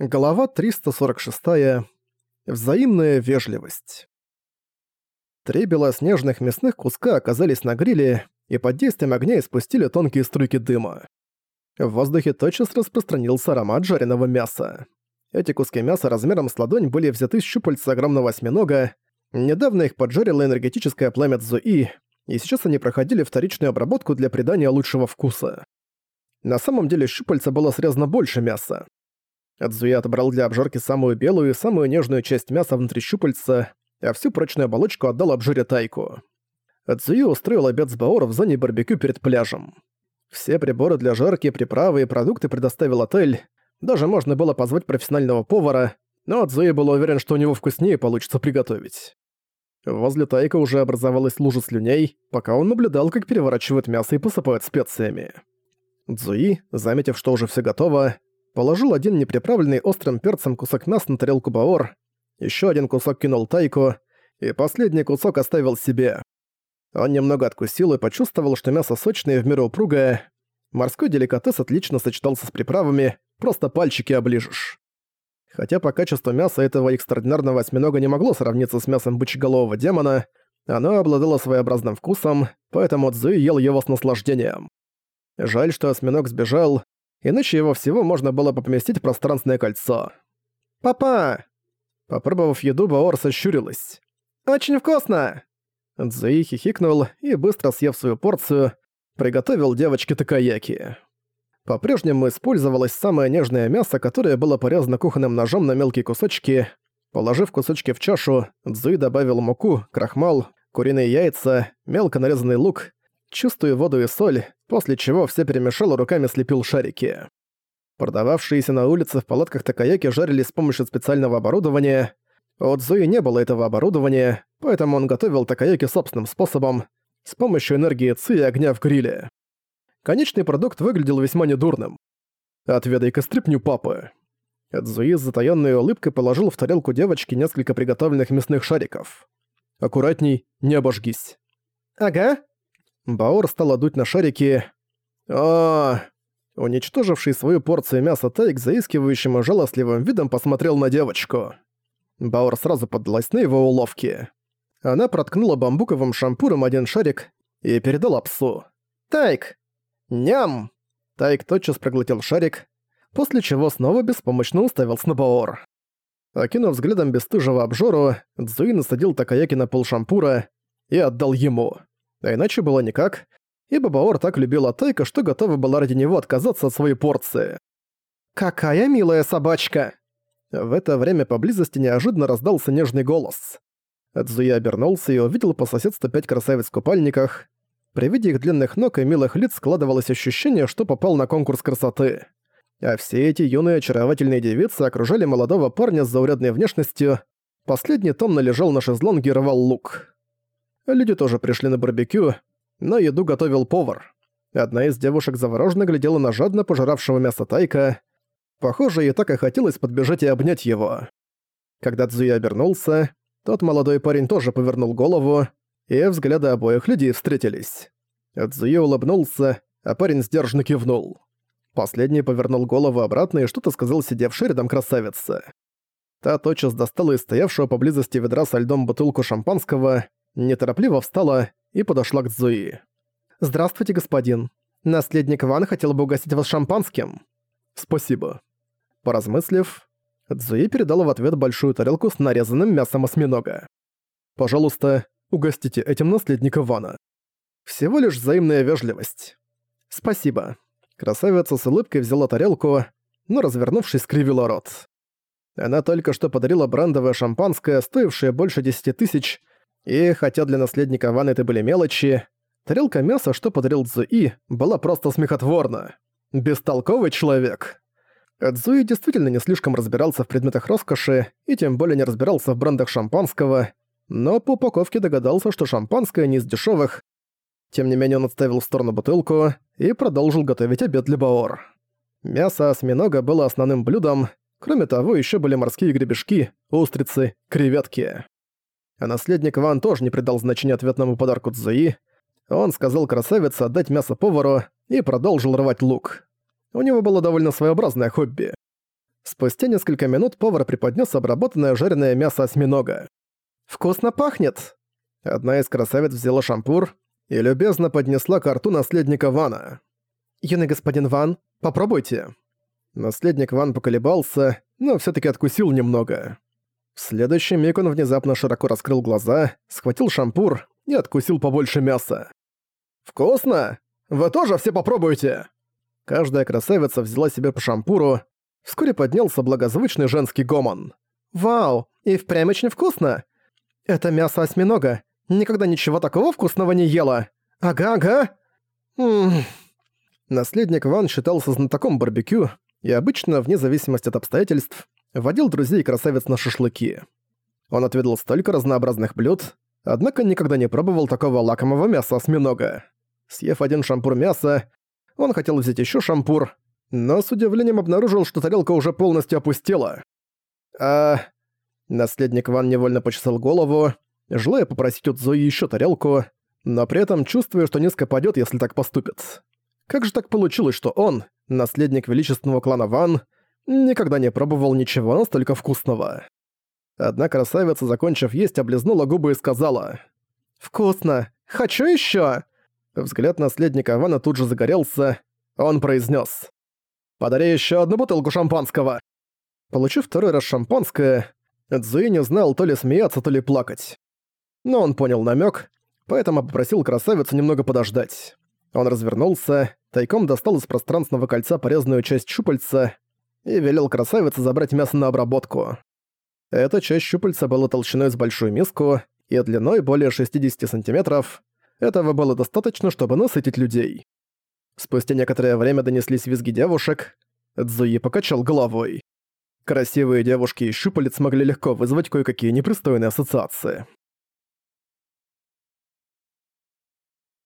Глава 346. Взаимная вежливость. Три белоснежных мясных куска оказались на гриле и под действием огня испустили тонкие струйки дыма. В воздухе тотчас распространился аромат жареного мяса. Эти куски мяса размером с ладонь были взяты с щупальца огромного осьминога, недавно их поджарило энергетическое пламя Цзуи, и сейчас они проходили вторичную обработку для придания лучшего вкуса. На самом деле щупальца было срезано больше мяса. Адзуи отобрал для обжарки самую белую и самую нежную часть мяса внутри щупальца, а всю прочную оболочку отдал обжире Тайку. Адзуи устроил обед с Баора в зоне барбекю перед пляжем. Все приборы для жарки, приправы и продукты предоставил отель. Даже можно было позвать профессионального повара, но Адзуи был уверен, что у него вкуснее получится приготовить. Возле Тайка уже образовалась лужа слюней, пока он наблюдал, как переворачивают мясо и посыпают специями. Цзуи, заметив, что уже все готово, Положил один неприправленный острым перцем кусок мяса на тарелку Баор, еще один кусок кинул Тайку, и последний кусок оставил себе. Он немного откусил и почувствовал, что мясо сочное и в меру упругое. Морской деликатес отлично сочетался с приправами, просто пальчики оближешь. Хотя по качеству мяса этого экстраординарного осьминога не могло сравниться с мясом бычеголового демона, оно обладало своеобразным вкусом, поэтому Цзуи ел его с наслаждением. Жаль, что осьминог сбежал, иначе его всего можно было бы поместить в пространственное кольцо. «Папа!» Попробовав еду, Баор сощурилась. «Очень вкусно!» Цзуи хихикнул и, быстро съев свою порцию, приготовил девочке такаяки. По-прежнему использовалось самое нежное мясо, которое было порезано кухонным ножом на мелкие кусочки. Положив кусочки в чашу, Цзуи добавил муку, крахмал, куриные яйца, мелко нарезанный лук, чистую воду и соль, после чего все перемешал и руками слепил шарики. Продававшиеся на улице в палатках такаяки жарили с помощью специального оборудования. У Цзуи не было этого оборудования, поэтому он готовил такаяки собственным способом, с помощью энергии ци и огня в гриле. Конечный продукт выглядел весьма недурным. «Отведай-ка стряпню папы». Цзуи с затаённой улыбкой положил в тарелку девочки несколько приготовленных мясных шариков. «Аккуратней, не обожгись». «Ага», Баор стал дуть на шарики. о Уничтоживший свою порцию мяса Тайк заискивающим и жалостливым видом посмотрел на девочку. Баор сразу поддалась на его уловки. Она проткнула бамбуковым шампуром один шарик и передала псу. «Тайк! Ням!» Тайк тотчас проглотил шарик, после чего снова беспомощно уставился на Баор. Окинув взглядом бесстыжего обжору, Цзуи насадил Такаяки на пол шампура и отдал ему. А иначе было никак, ибо Баор так любила Тайка, что готова была ради него отказаться от своей порции. «Какая милая собачка!» В это время поблизости неожиданно раздался нежный голос. Цзуя обернулся и увидел по соседству пять красавиц в купальниках. При виде их длинных ног и милых лиц складывалось ощущение, что попал на конкурс красоты. А все эти юные очаровательные девицы окружали молодого парня с заурядной внешностью. Последний томно лежал на шезлонге и рвал лук. Люди тоже пришли на барбекю, но еду готовил повар. Одна из девушек завороженно глядела на жадно пожиравшего мясо Тайка. Похоже, ей так и хотелось подбежать и обнять его. Когда Цзуя обернулся, тот молодой парень тоже повернул голову, и взгляды обоих людей встретились. Цзуя улыбнулся, а парень сдержанно кивнул. Последний повернул голову обратно и что-то сказал сидевшей рядом красавице. Та тотчас достала из стоявшего поблизости ведра со льдом бутылку шампанского, неторопливо встала и подошла к Зуи. «Здравствуйте, господин. Наследник Ван хотел бы угостить вас шампанским». «Спасибо». Поразмыслив, Цзуи передала в ответ большую тарелку с нарезанным мясом осьминога. «Пожалуйста, угостите этим наследника Вана». Всего лишь взаимная вежливость. «Спасибо». Красавица с улыбкой взяла тарелку, но, развернувшись, скривила рот. Она только что подарила брендовое шампанское, стоившее больше десяти тысяч, и хотя для наследника Ван это были мелочи, тарелка мяса, что подарил Цзуи, была просто смехотворна. Бестолковый человек. Цзуи действительно не слишком разбирался в предметах роскоши и тем более не разбирался в брендах шампанского, но по упаковке догадался, что шампанское не из дешевых. Тем не менее он отставил в сторону бутылку и продолжил готовить обед для Баор. Мясо осьминога было основным блюдом, кроме того еще были морские гребешки, устрицы, креветки. А наследник Ван тоже не придал значения ответному подарку Цзуи. Он сказал красавице отдать мясо повару и продолжил рвать лук. У него было довольно своеобразное хобби. Спустя несколько минут повар преподнес обработанное жареное мясо осьминога. «Вкусно пахнет!» Одна из красавиц взяла шампур и любезно поднесла к рту наследника Вана. «Юный господин Ван, попробуйте». Наследник Ван поколебался, но все таки откусил немного. В следующий миг он внезапно широко раскрыл глаза, схватил шампур и откусил побольше мяса. «Вкусно! Вы тоже все попробуйте!» Каждая красавица взяла себе по шампуру, Вскоре поднялся благозвучный женский гомон. «Вау, и впрямь очень вкусно! Это мясо осьминога. Никогда ничего такого вкусного не ела. Ага-ага!» Ммм... Наследник Ван считался знатоком барбекю и обычно, вне зависимости от обстоятельств, водил друзей и красавиц на шашлыки. Он отведал столько разнообразных блюд, однако никогда не пробовал такого лакомого мяса осьминога. Съев один шампур мяса, он хотел взять еще шампур, но с удивлением обнаружил, что тарелка уже полностью опустела. А... Наследник Ван невольно почесал голову, желая попросить у Цзуи еще тарелку, но при этом чувствуя, что низко падет, если так поступит. Как же так получилось, что он, наследник величественного клана Ван, никогда не пробовал ничего настолько вкусного? Одна красавица, закончив есть, облизнула губы и сказала «Вкусно! Хочу еще!» Взгляд наследника Вана тут же загорелся, он произнес Подари еще одну бутылку шампанского!» Получив второй раз шампанское, Цзуи не знал то ли смеяться, то ли плакать. Но он понял намек, поэтому попросил красавицу немного подождать. Он развернулся, тайком достал из пространственного кольца порезанную часть щупальца и велел красавице забрать мясо на обработку. Эта часть щупальца была толщиной с большую миску и длиной более 60 сантиметров. Этого было достаточно, чтобы насытить людей. Спустя некоторое время донеслись визги девушек. Цзуи покачал головой. Красивые девушки и щупалец могли легко вызвать кое-какие непристойные ассоциации.